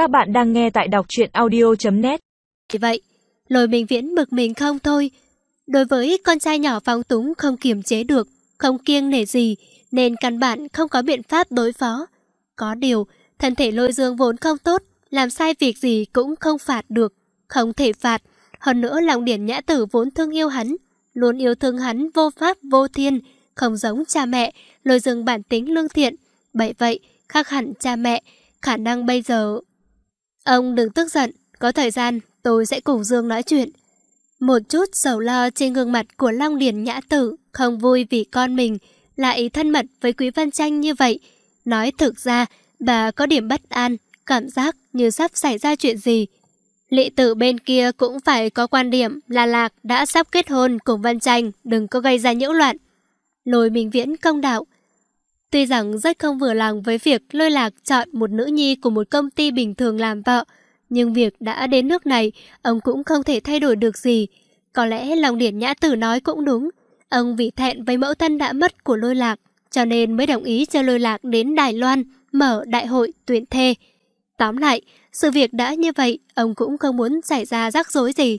Các bạn đang nghe tại đọc truyện audio.net Vậy, lôi mình viễn bực mình không thôi. Đối với con trai nhỏ phóng túng không kiềm chế được, không kiêng nể gì, nên căn bản không có biện pháp đối phó. Có điều, thân thể lôi dương vốn không tốt, làm sai việc gì cũng không phạt được, không thể phạt. Hơn nữa lòng điển nhã tử vốn thương yêu hắn, luôn yêu thương hắn vô pháp vô thiên, không giống cha mẹ, lôi dương bản tính lương thiện. Bởi vậy, khác hẳn cha mẹ, khả năng bây giờ... Ông đừng tức giận, có thời gian tôi sẽ cùng Dương nói chuyện. Một chút sầu lo trên gương mặt của Long Điền Nhã Tử không vui vì con mình lại thân mật với Quý Văn Tranh như vậy. Nói thực ra, bà có điểm bất an, cảm giác như sắp xảy ra chuyện gì. Lị tử bên kia cũng phải có quan điểm là Lạc đã sắp kết hôn cùng Văn Tranh, đừng có gây ra nhiễu loạn. Lôi Minh Viễn công đạo. Tuy rằng rất không vừa lòng với việc lôi Lạc chọn một nữ nhi của một công ty bình thường làm vợ, nhưng việc đã đến nước này, ông cũng không thể thay đổi được gì. Có lẽ lòng điển nhã tử nói cũng đúng. Ông vì thẹn với mẫu thân đã mất của lôi lạc, cho nên mới đồng ý cho lôi lạc đến Đài Loan mở đại hội tuyển thê. Tóm lại, sự việc đã như vậy, ông cũng không muốn xảy ra rắc rối gì.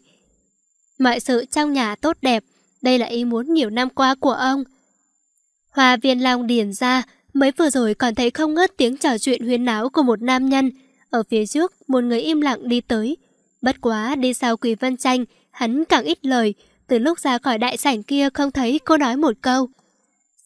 Mọi sự trong nhà tốt đẹp, đây là ý muốn nhiều năm qua của ông. Hoa viên long điền ra, mới vừa rồi còn thấy không ngớt tiếng trò chuyện huyên náo của một nam nhân. Ở phía trước, một người im lặng đi tới. Bất quá đi sau Quỳ Vân Tranh, hắn càng ít lời. Từ lúc ra khỏi đại sảnh kia không thấy cô nói một câu.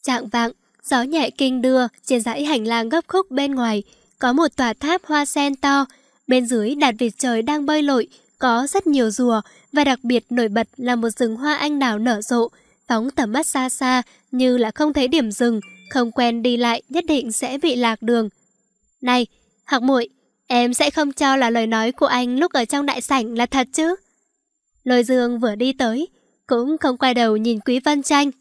Trạng vạng, gió nhẹ kinh đưa trên dãy hành lang gấp khúc bên ngoài. Có một tòa tháp hoa sen to. Bên dưới đặt vịt trời đang bơi lội, có rất nhiều rùa và đặc biệt nổi bật là một rừng hoa anh đào nở rộ. Phóng tầm mắt xa xa như là không thấy điểm dừng, không quen đi lại nhất định sẽ bị lạc đường. Này, học muội Em sẽ không cho là lời nói của anh lúc ở trong đại sảnh là thật chứ? Lôi dương vừa đi tới, cũng không quay đầu nhìn Quý Văn Tranh.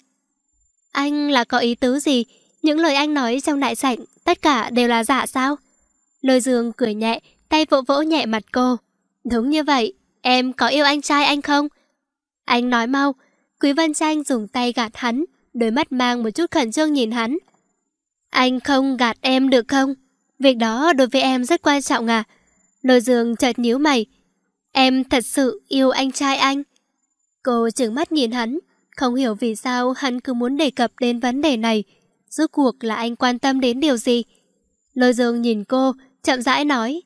Anh là có ý tứ gì? Những lời anh nói trong đại sảnh, tất cả đều là giả sao? Lôi dương cười nhẹ, tay vỗ vỗ nhẹ mặt cô. Đúng như vậy, em có yêu anh trai anh không? Anh nói mau, Quý Văn Tranh dùng tay gạt hắn, đôi mắt mang một chút khẩn trương nhìn hắn. Anh không gạt em được không? Việc đó đối với em rất quan trọng à? Lôi dương chợt nhíu mày. Em thật sự yêu anh trai anh. Cô trừng mắt nhìn hắn, không hiểu vì sao hắn cứ muốn đề cập đến vấn đề này. Rốt cuộc là anh quan tâm đến điều gì? Lôi dương nhìn cô, chậm rãi nói.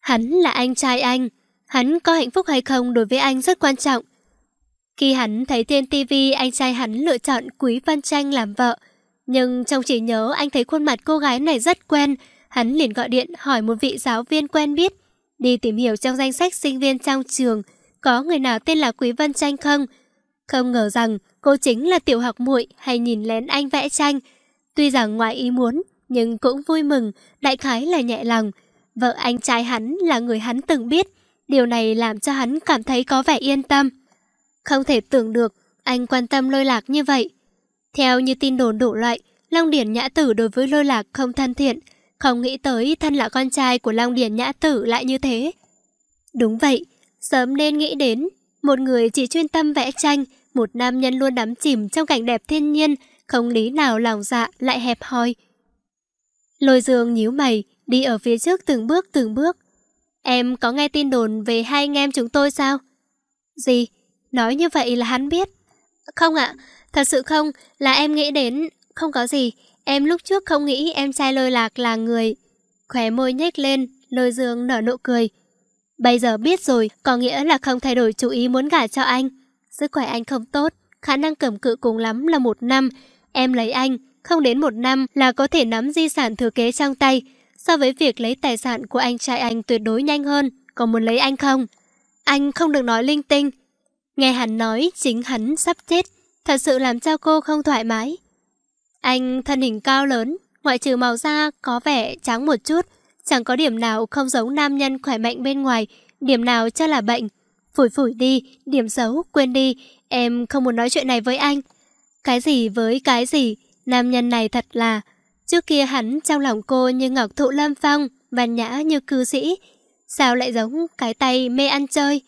Hắn là anh trai anh. Hắn có hạnh phúc hay không đối với anh rất quan trọng. Khi hắn thấy trên tivi anh trai hắn lựa chọn Quý Văn Tranh làm vợ. Nhưng trong trí nhớ anh thấy khuôn mặt cô gái này rất quen, Hắn liền gọi điện hỏi một vị giáo viên quen biết, đi tìm hiểu trong danh sách sinh viên trong trường, có người nào tên là Quý Văn Tranh không? Không ngờ rằng cô chính là tiểu học muội hay nhìn lén anh vẽ tranh. Tuy rằng ngoài ý muốn, nhưng cũng vui mừng, đại khái là nhẹ lòng. Vợ anh trai hắn là người hắn từng biết, điều này làm cho hắn cảm thấy có vẻ yên tâm. Không thể tưởng được, anh quan tâm lôi lạc như vậy. Theo như tin đồn đủ loại, Long Điển Nhã Tử đối với lôi lạc không thân thiện, không nghĩ tới thân là con trai của Long Điền Nhã Tử lại như thế. Đúng vậy, sớm nên nghĩ đến một người chỉ chuyên tâm vẽ tranh, một nam nhân luôn đắm chìm trong cảnh đẹp thiên nhiên, không lý nào lòng dạ lại hẹp hòi. Lôi dương nhíu mày, đi ở phía trước từng bước từng bước. Em có nghe tin đồn về hai anh em chúng tôi sao? Gì? Nói như vậy là hắn biết. Không ạ, thật sự không, là em nghĩ đến... Không có gì, Em lúc trước không nghĩ em trai lôi lạc là người. Khóe môi nhếch lên, lôi dương nở nụ cười. Bây giờ biết rồi, có nghĩa là không thay đổi chủ ý muốn gả cho anh. Sức khỏe anh không tốt, khả năng cầm cự cùng lắm là một năm. Em lấy anh, không đến một năm là có thể nắm di sản thừa kế trong tay. So với việc lấy tài sản của anh trai anh tuyệt đối nhanh hơn, còn muốn lấy anh không? Anh không được nói linh tinh. Nghe hắn nói chính hắn sắp chết, thật sự làm cho cô không thoải mái. Anh thân hình cao lớn, ngoại trừ màu da có vẻ trắng một chút, chẳng có điểm nào không giống nam nhân khỏe mạnh bên ngoài, điểm nào cho là bệnh. Phủi phủi đi, điểm xấu, quên đi, em không muốn nói chuyện này với anh. Cái gì với cái gì, nam nhân này thật là... Trước kia hắn trong lòng cô như ngọc thụ lâm phong, văn nhã như cư sĩ. Sao lại giống cái tay mê ăn chơi?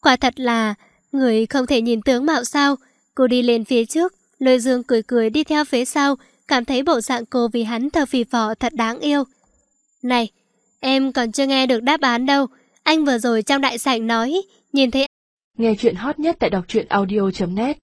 Quả thật là, người không thể nhìn tướng mạo sao. Cô đi lên phía trước, Lôi dương cười cười đi theo phía sau, cảm thấy bộ dạng cô vì hắn thờ phì phò thật đáng yêu. Này, Em còn chưa nghe được đáp án đâu. Anh vừa rồi trong đại sảnh nói, nhìn thấy... Nghe chuyện hot nhất tại đọc truyện audio.net